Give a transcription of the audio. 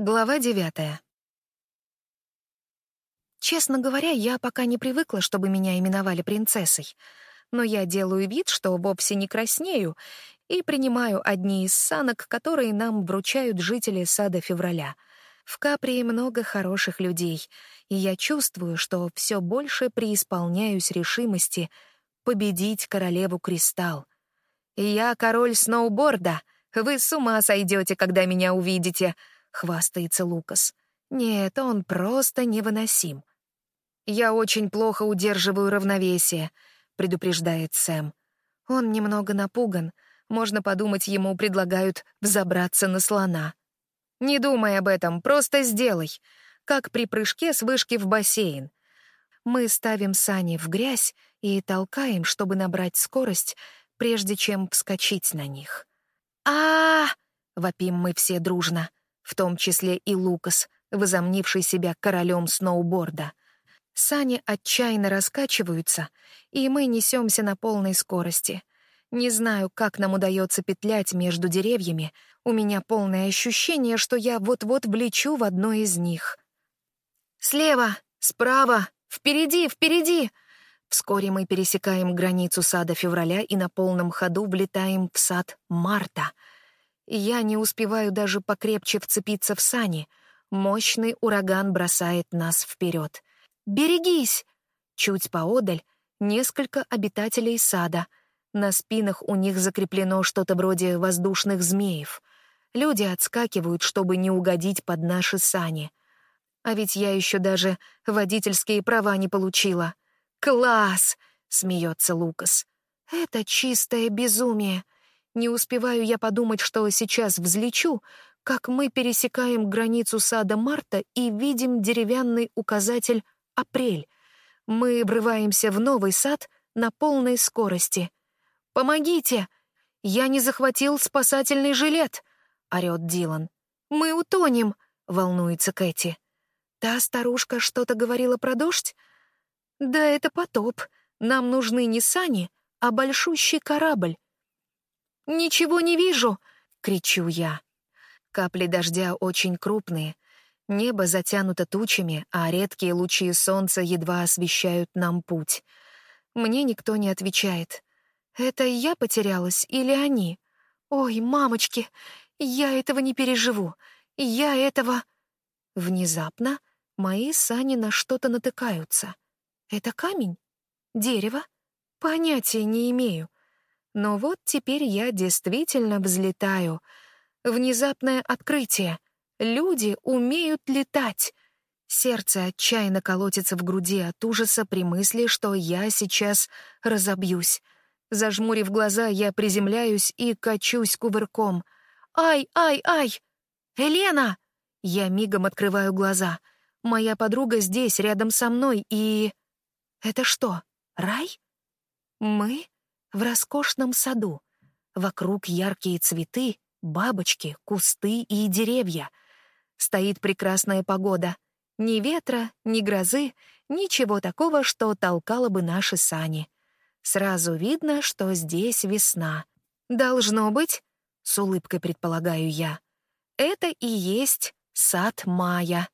Глава девятая. Честно говоря, я пока не привыкла, чтобы меня именовали принцессой. Но я делаю вид, что вовсе не краснею, и принимаю одни из санок, которые нам вручают жители сада февраля. В Каприи много хороших людей, и я чувствую, что все больше преисполняюсь решимости победить королеву Кристалл. «Я король сноуборда. Вы с ума сойдете, когда меня увидите», — хвастается Лукас. «Нет, он просто невыносим». «Я очень плохо удерживаю равновесие», — предупреждает Сэм. Он немного напуган. Можно подумать, ему предлагают взобраться на слона. «Не думай об этом, просто сделай. Как при прыжке с вышки в бассейн. Мы ставим сани в грязь и толкаем, чтобы набрать скорость, прежде чем вскочить на них. а, -а, -а вопим мы все дружно в том числе и Лукас, возомнивший себя королем сноуборда. Сани отчаянно раскачиваются, и мы несемся на полной скорости. Не знаю, как нам удается петлять между деревьями, у меня полное ощущение, что я вот-вот влечу в одно из них. «Слева! Справа! Впереди! Впереди!» Вскоре мы пересекаем границу сада февраля и на полном ходу влетаем в сад марта — я не успеваю даже покрепче вцепиться в сани. Мощный ураган бросает нас вперед. «Берегись!» Чуть поодаль несколько обитателей сада. На спинах у них закреплено что-то вроде воздушных змеев. Люди отскакивают, чтобы не угодить под наши сани. А ведь я еще даже водительские права не получила. «Класс!» — смеется Лукас. «Это чистое безумие!» Не успеваю я подумать, что сейчас взлечу, как мы пересекаем границу сада Марта и видим деревянный указатель «Апрель». Мы врываемся в новый сад на полной скорости. «Помогите! Я не захватил спасательный жилет!» — орёт Дилан. «Мы утонем!» — волнуется Кэти. «Та старушка что-то говорила про дождь?» «Да это потоп. Нам нужны не сани, а большущий корабль. «Ничего не вижу!» — кричу я. Капли дождя очень крупные. Небо затянуто тучами, а редкие лучи солнца едва освещают нам путь. Мне никто не отвечает. Это я потерялась или они? Ой, мамочки, я этого не переживу. Я этого... Внезапно мои сани на что-то натыкаются. Это камень? Дерево? Понятия не имею. Но вот теперь я действительно взлетаю. Внезапное открытие. Люди умеют летать. Сердце отчаянно колотится в груди от ужаса при мысли, что я сейчас разобьюсь. Зажмурив глаза, я приземляюсь и качусь кувырком. «Ай, ай, ай! Елена!» Я мигом открываю глаза. Моя подруга здесь, рядом со мной, и... Это что, рай? Мы в роскошном саду. Вокруг яркие цветы, бабочки, кусты и деревья. Стоит прекрасная погода. Ни ветра, ни грозы, ничего такого, что толкало бы наши сани. Сразу видно, что здесь весна. Должно быть, с улыбкой предполагаю я. Это и есть сад мая.